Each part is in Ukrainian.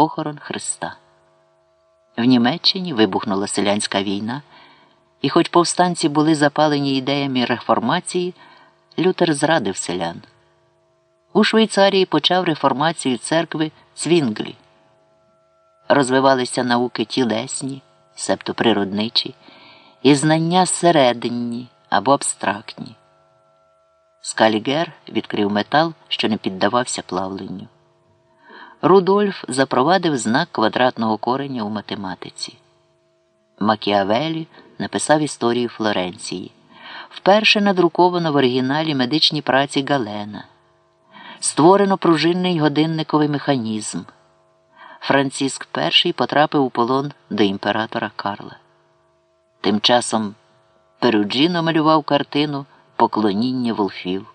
Похорон Христа. В Німеччині вибухнула селянська війна, і, хоч повстанці були запалені ідеями реформації, Лютер зрадив селян. У Швейцарії почав реформацію церкви Цвінглі. Розвивалися науки тілесні, себто природничі, і знання серединні або абстрактні. Скалігер відкрив метал, що не піддавався плавленню. Рудольф запровадив знак квадратного кореня у математиці. Макіавелі написав історію Флоренції. Вперше надруковано в оригіналі медичні праці Галена. Створено пружинний годинниковий механізм. Франциск І потрапив у полон до імператора Карла. Тим часом Перуджіно малював картину Поклоніння волфів,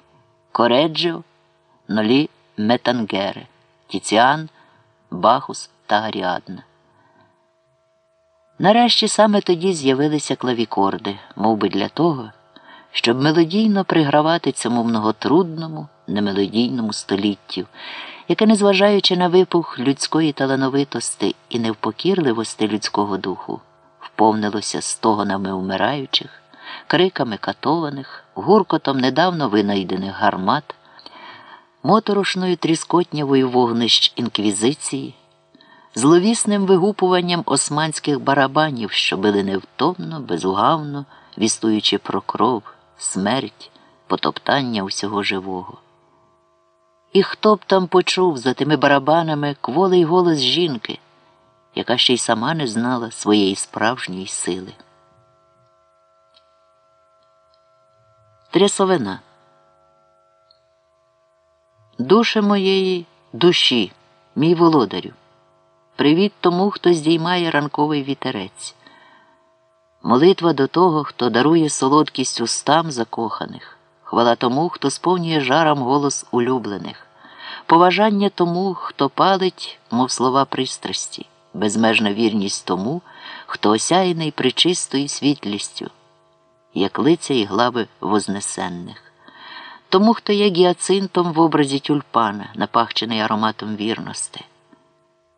Кореджо, Нолі Метангере, Тіціан, Бахус та Аріадна. Нарешті саме тоді з'явилися клавікорди, мов би для того, щоб мелодійно пригравати цьому многотрудному, немелодійному століттю, яке, незважаючи на випух людської талановитості і невпокірливості людського духу, вповнилося стогонами умираючих, криками катованих, гуркотом недавно винайдених гармат, моторошною тріскотнявою вогнищ інквізиції зловісним вигупуванням османських барабанів, що били невтомно, безугавно, вістуючи про кров, смерть, потоптання усього живого. І хто б там почув за тими барабанами кволий голос жінки, яка ще й сама не знала своєї справжньої сили. Трясовина. Душе моєї душі, мій володарю. Привіт тому, хто здіймає ранковий вітерець. Молитва до того, хто дарує солодкість устам закоханих, хвала тому, хто сповнює жарам голос улюблених, поважання тому, хто палить, мов слова пристрасті, безмежна вірність тому, хто осяяний причистою світлістю, як лиця і глави вознесенних, тому, хто є гіацинтом в образі тюльпана, напахчений ароматом вірності.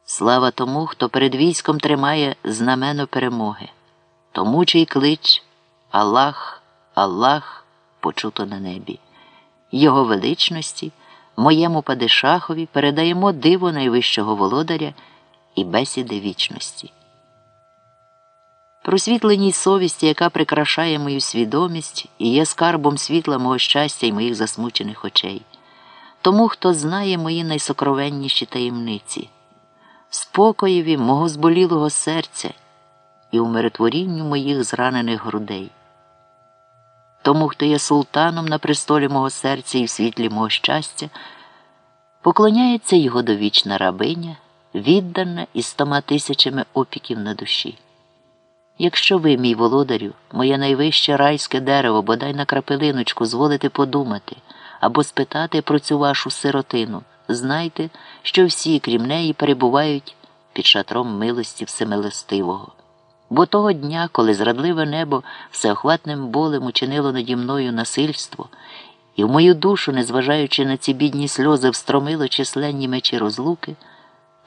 Слава тому, хто перед військом тримає знамено перемоги, тому чий клич Аллах, Аллах почуто на небі. Його величності, моєму падишахові передаємо диво найвищого володаря і бесіди вічності. Просвітленій совісті, яка прикрашає мою свідомість і є скарбом світла мого щастя і моїх засмучених очей, тому, хто знає мої найсокровенніші таємниці спокоєві мого зболілого серця і умиротворінню моїх зранених грудей. Тому, хто є султаном на престолі мого серця і в світлі мого щастя, поклоняється його довічна рабиня, віддана із стома тисячами опіків на душі. Якщо ви, мій володарю, моє найвище райське дерево, бодай на крапелиночку зволите подумати або спитати про цю вашу сиротину знайте, що всі, крім неї, перебувають під шатром милості всемилостивого. Бо того дня, коли зрадливе небо всеохватним болем учинило наді мною насильство, і в мою душу, незважаючи на ці бідні сльози, встромило численні мечі розлуки,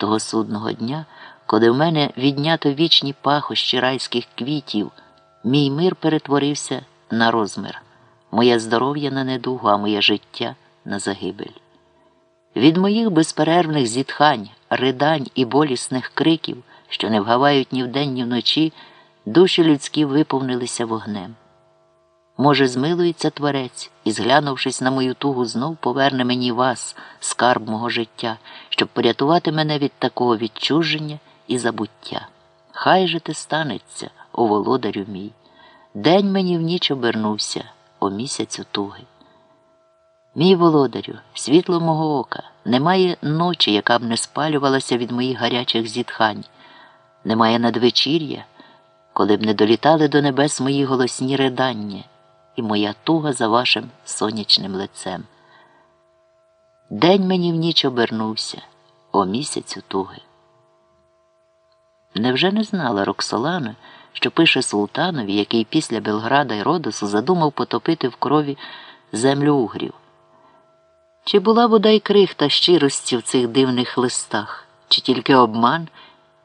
того судного дня, коли в мене віднято вічні пахощі райських квітів, мій мир перетворився на розмір, моє здоров'я на недугу, а моє життя на загибель. Від моїх безперервних зітхань, ридань і болісних криків, що не вгавають ні вдень, ні вночі, душі людські виповнилися вогнем. Може, змилується творець і, зглянувшись на мою тугу, знов поверне мені вас, скарб мого життя, щоб порятувати мене від такого відчуження і забуття. Хай же те станеться, о володарю мій. День мені в ніч обернувся, о місяцю туги. Мій володарю, світло мого ока, немає ночі, яка б не спалювалася від моїх гарячих зітхань, немає надвечір'я, коли б не долітали до небес мої голосні ридання і моя туга за вашим сонячним лицем. День мені в ніч обернувся, о місяцю туги. Невже не знала Роксолана, що пише султанові, який після Белграда й Родосу задумав потопити в крові землю угрів? Чи була бодай крихта щирості в цих дивних листах, чи тільки обман,